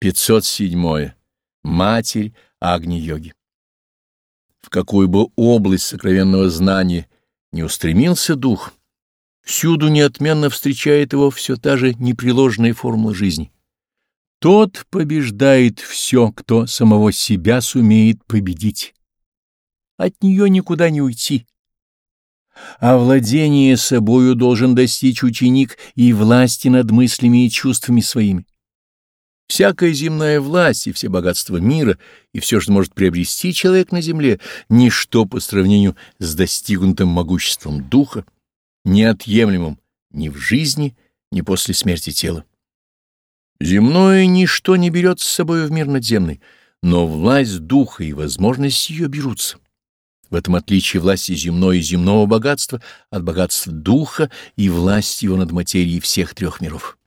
507. Матерь Агни-йоги. В какую бы область сокровенного знания не устремился дух, всюду неотменно встречает его все та же непреложная формула жизни. Тот побеждает все, кто самого себя сумеет победить. От нее никуда не уйти. А владение собою должен достичь ученик и власти над мыслями и чувствами своими. Всякая земная власть и все богатства мира, и все, что может приобрести человек на земле, ничто по сравнению с достигнутым могуществом духа, неотъемлемым ни в жизни, ни после смерти тела. Земное ничто не берет с собой в мир надземный, но власть духа и возможность ее берутся. В этом отличие власти земной и земного богатства от богатства духа и власти его над материей всех трех миров.